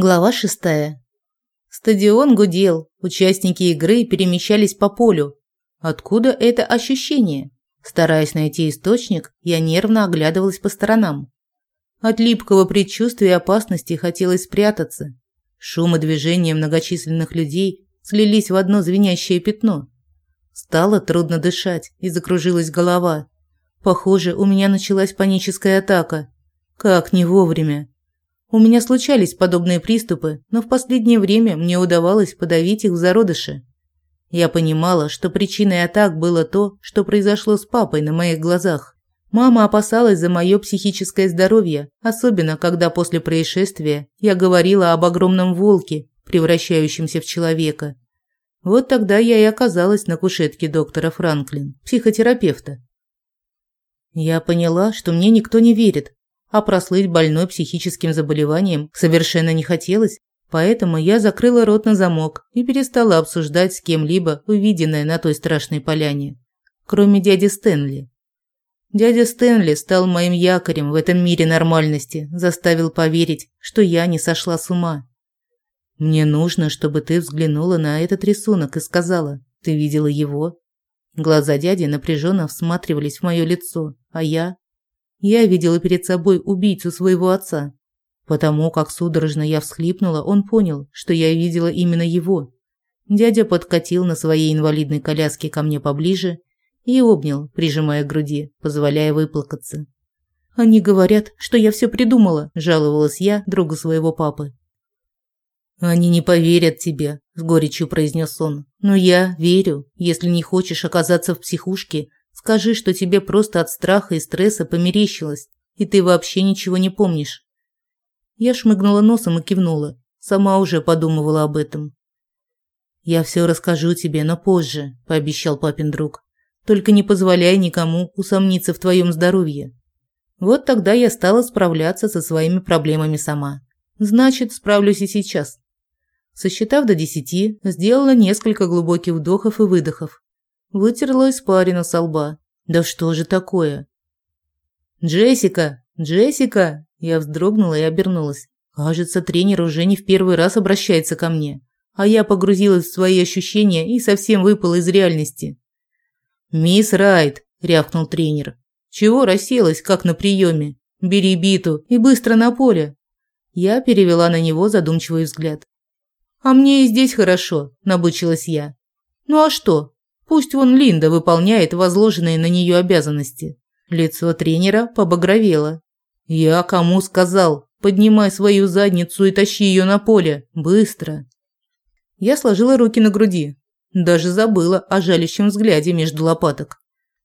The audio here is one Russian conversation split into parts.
Глава шестая. Стадион гудел, участники игры перемещались по полю. Откуда это ощущение? Стараясь найти источник, я нервно оглядывалась по сторонам. От липкого предчувствия опасности хотелось спрятаться. Шум и движение многочисленных людей слились в одно звенящее пятно. Стало трудно дышать и закружилась голова. Похоже, у меня началась паническая атака. Как не вовремя. У меня случались подобные приступы, но в последнее время мне удавалось подавить их в зародыше. Я понимала, что причиной атак было то, что произошло с папой на моих глазах. Мама опасалась за мое психическое здоровье, особенно когда после происшествия я говорила об огромном волке, превращающемся в человека. Вот тогда я и оказалась на кушетке доктора Франклин, психотерапевта. Я поняла, что мне никто не верит, а прослыть больной психическим заболеванием совершенно не хотелось, поэтому я закрыла рот на замок и перестала обсуждать с кем-либо увиденное на той страшной поляне, кроме дяди Стэнли. Дядя Стэнли стал моим якорем в этом мире нормальности, заставил поверить, что я не сошла с ума. Мне нужно, чтобы ты взглянула на этот рисунок и сказала: "Ты видела его?" Глаза дяди напряженно всматривались в мое лицо, а я я видела перед собой убийцу своего отца. Потому как судорожно я всхлипнула, он понял, что я видела именно его. Дядя подкатил на своей инвалидной коляске ко мне поближе и обнял, прижимая к груди, позволяя выплакаться. «Они говорят, что я все придумала», – жаловалась я другу своего папы. «Они не поверят тебе», – с горечью произнес он. «Но я верю. Если не хочешь оказаться в психушке, Скажи, что тебе просто от страха и стресса померещилось, и ты вообще ничего не помнишь. Я шмыгнула носом и кивнула. Сама уже подумывала об этом. Я все расскажу тебе, но позже, пообещал папин друг. Только не позволяй никому усомниться в твоем здоровье. Вот тогда я стала справляться со своими проблемами сама. Значит, справлюсь и сейчас. Сосчитав до десяти, сделала несколько глубоких вдохов и выдохов. Вытерла испарину со лба. Да что же такое? «Джессика! Джессика!» Я вздрогнула и обернулась. Кажется, тренер уже не в первый раз обращается ко мне. А я погрузилась в свои ощущения и совсем выпала из реальности. «Мисс Райт!» – рявкнул тренер. «Чего расселась, как на приеме? Бери биту и быстро на поле!» Я перевела на него задумчивый взгляд. «А мне и здесь хорошо», – набычилась я. «Ну а что? Пусть вон Линда выполняет возложенные на нее обязанности. Лицо тренера побагровело. Я кому сказал? Поднимай свою задницу и тащи ее на поле. Быстро. Я сложила руки на груди. Даже забыла о жалящем взгляде между лопаток.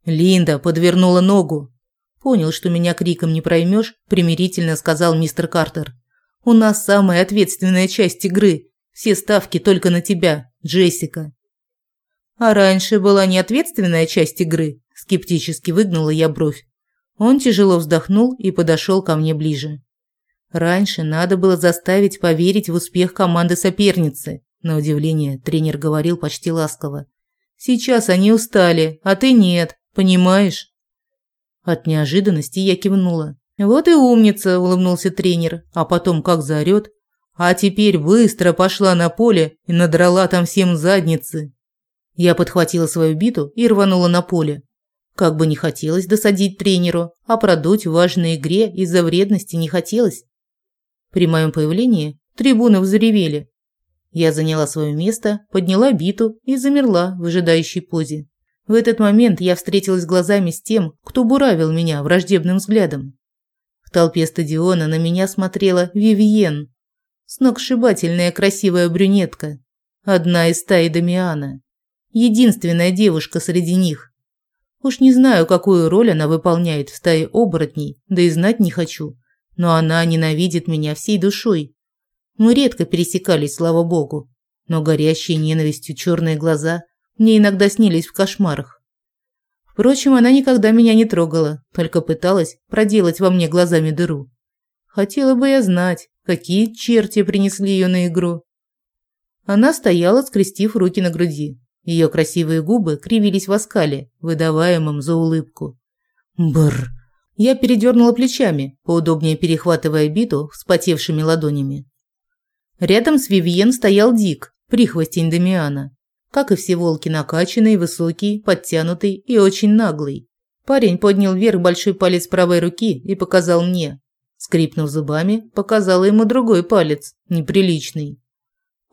Линда подвернула ногу. Понял, что меня криком не проймешь, примирительно сказал мистер Картер. У нас самая ответственная часть игры. Все ставки только на тебя, Джессика. А раньше была неответственная часть игры, скептически выгнула я бровь. Он тяжело вздохнул и подошел ко мне ближе. Раньше надо было заставить поверить в успех команды соперницы. На удивление тренер говорил почти ласково. Сейчас они устали, а ты нет, понимаешь? От неожиданности я кивнула. Вот и умница, улыбнулся тренер, а потом как заорет. А теперь быстро пошла на поле и надрала там всем задницы. Я подхватила свою биту и рванула на поле. Как бы не хотелось досадить тренеру, а продуть в важной игре из-за вредности не хотелось. При моем появлении трибуны взревели. Я заняла свое место, подняла биту и замерла в ожидающей позе. В этот момент я встретилась глазами с тем, кто буравил меня враждебным взглядом. В толпе стадиона на меня смотрела Вивьен, сногсшибательная красивая брюнетка, одна из стаи Дамиана единственная девушка среди них. Уж не знаю, какую роль она выполняет в стае оборотней, да и знать не хочу, но она ненавидит меня всей душой. Мы редко пересекались, слава богу, но горящие ненавистью черные глаза мне иногда снились в кошмарах. Впрочем, она никогда меня не трогала, только пыталась проделать во мне глазами дыру. Хотела бы я знать, какие черти принесли ее на игру. Она стояла, скрестив руки на груди, ее красивые губы кривились в оскале, выдаваемом за улыбку. Бр. Я передернула плечами, поудобнее перехватывая биту вспотевшими ладонями. Рядом с Вивьен стоял Дик, прихвостень Дамиана. Как и все волки, накачанный, высокий, подтянутый и очень наглый. Парень поднял вверх большой палец правой руки и показал мне. Скрипнув зубами, показал ему другой палец, неприличный.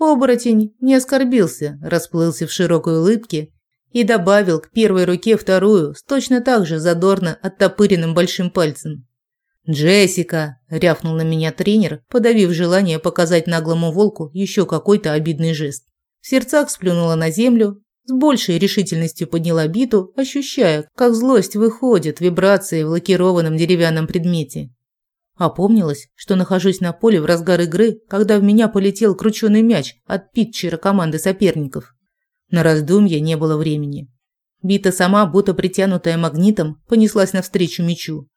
Оборотень не оскорбился, расплылся в широкой улыбке и добавил к первой руке вторую с точно так же задорно оттопыренным большим пальцем. «Джессика!» – рявкнул на меня тренер, подавив желание показать наглому волку еще какой-то обидный жест. В сердцах сплюнула на землю, с большей решительностью подняла биту, ощущая, как злость выходит вибрации в лакированном деревянном предмете. Опомнилась, что нахожусь на поле в разгар игры, когда в меня полетел крученый мяч от питчера команды соперников. На раздумье не было времени. Бита сама, будто притянутая магнитом, понеслась навстречу мячу.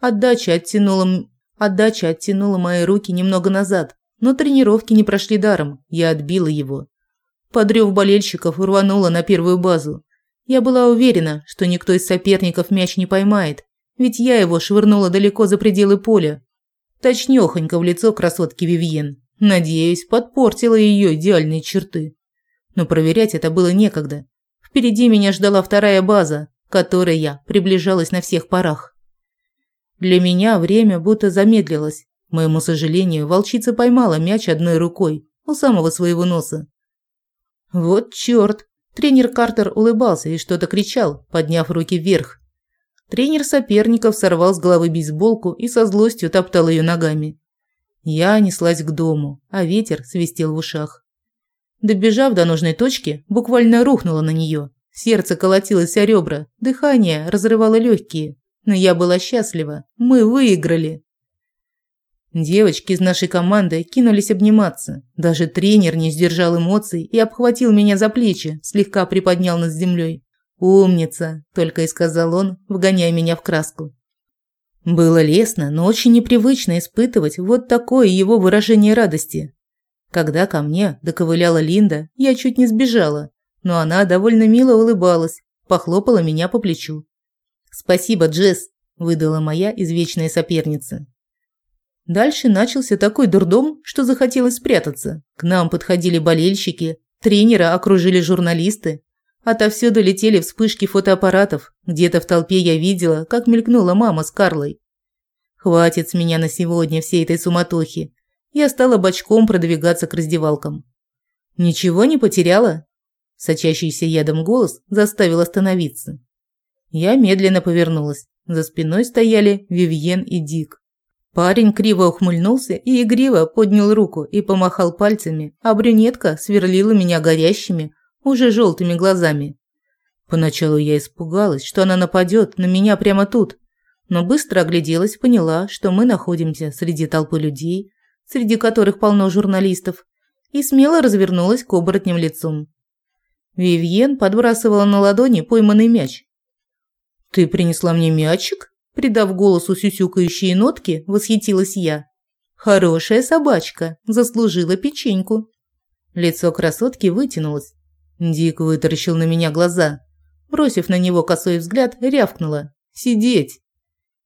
Отдача оттянула, отдача оттянула мои руки немного назад, но тренировки не прошли даром, я отбила его. Подрёв болельщиков рванула на первую базу. Я была уверена, что никто из соперников мяч не поймает, ведь я его швырнула далеко за пределы поля. Точнёхонько в лицо красотки Вивьен. Надеюсь, подпортила её идеальные черты. Но проверять это было некогда. Впереди меня ждала вторая база, к которой я приближалась на всех парах. Для меня время будто замедлилось. К моему сожалению, волчица поймала мяч одной рукой у самого своего носа. Вот чёрт! Тренер Картер улыбался и что-то кричал, подняв руки вверх. Тренер соперников сорвал с головы бейсболку и со злостью топтал ее ногами. Я неслась к дому, а ветер свистел в ушах. Добежав до нужной точки, буквально рухнула на нее. Сердце колотилось о ребра, дыхание разрывало легкие. Но я была счастлива. Мы выиграли. Девочки из нашей команды кинулись обниматься. Даже тренер не сдержал эмоций и обхватил меня за плечи, слегка приподнял над землей. «Умница», – только и сказал он, вгоняя меня в краску. Было лестно, но очень непривычно испытывать вот такое его выражение радости. Когда ко мне доковыляла Линда, я чуть не сбежала, но она довольно мило улыбалась, похлопала меня по плечу. «Спасибо, Джесс», – выдала моя извечная соперница. Дальше начался такой дурдом, что захотелось спрятаться. К нам подходили болельщики, тренера окружили журналисты. Отовсюду летели вспышки фотоаппаратов. Где-то в толпе я видела, как мелькнула мама с Карлой. Хватит с меня на сегодня всей этой суматохи. Я стала бочком продвигаться к раздевалкам. Ничего не потеряла? Сочащийся ядом голос заставил остановиться. Я медленно повернулась. За спиной стояли Вивьен и Дик. Парень криво ухмыльнулся и игриво поднял руку и помахал пальцами, а брюнетка сверлила меня горящими, уже желтыми глазами. Поначалу я испугалась, что она нападет на меня прямо тут, но быстро огляделась, поняла, что мы находимся среди толпы людей, среди которых полно журналистов, и смело развернулась к оборотням лицом. Вивьен подбрасывала на ладони пойманный мяч. «Ты принесла мне мячик?» Придав голосу сюсюкающие нотки, восхитилась я. Хорошая собачка, заслужила печеньку. Лицо красотки вытянулось. Дик вытаращил на меня глаза. Бросив на него косой взгляд, рявкнула. «Сидеть!»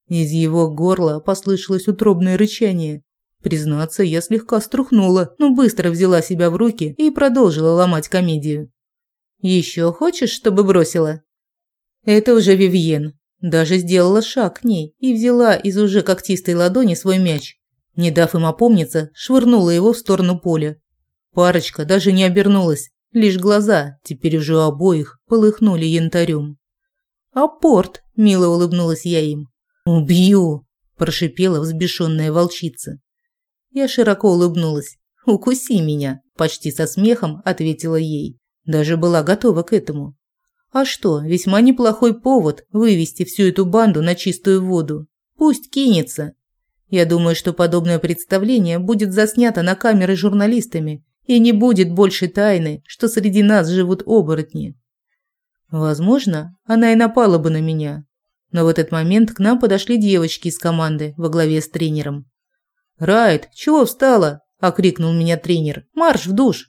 Из его горла послышалось утробное рычание. Признаться, я слегка струхнула, но быстро взяла себя в руки и продолжила ломать комедию. «Еще хочешь, чтобы бросила?» Это уже Вивьен. Даже сделала шаг к ней и взяла из уже когтистой ладони свой мяч. Не дав им опомниться, швырнула его в сторону поля. Парочка даже не обернулась, лишь глаза, теперь уже у обоих, полыхнули янтарем. «Апорт!» – мило улыбнулась я им. «Убью!» – прошипела взбешенная волчица. Я широко улыбнулась. «Укуси меня!» – почти со смехом ответила ей. Даже была готова к этому. А что, весьма неплохой повод вывести всю эту банду на чистую воду. Пусть кинется. Я думаю, что подобное представление будет заснято на камеры журналистами, и не будет больше тайны, что среди нас живут оборотни. Возможно, она и напала бы на меня. Но в этот момент к нам подошли девочки из команды во главе с тренером. «Райт, чего встала?» – окрикнул меня тренер. «Марш в душ!»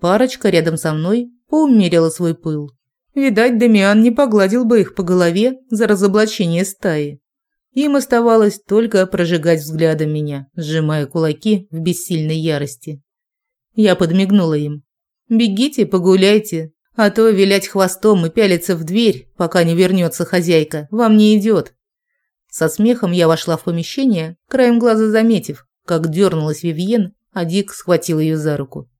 Парочка рядом со мной поумерила свой пыл. Видать, Дамиан не погладил бы их по голове за разоблачение стаи. Им оставалось только прожигать взглядом меня, сжимая кулаки в бессильной ярости. Я подмигнула им. «Бегите, погуляйте, а то вилять хвостом и пялиться в дверь, пока не вернется хозяйка, вам не идет». Со смехом я вошла в помещение, краем глаза заметив, как дернулась Вивьен, а Дик схватил ее за руку.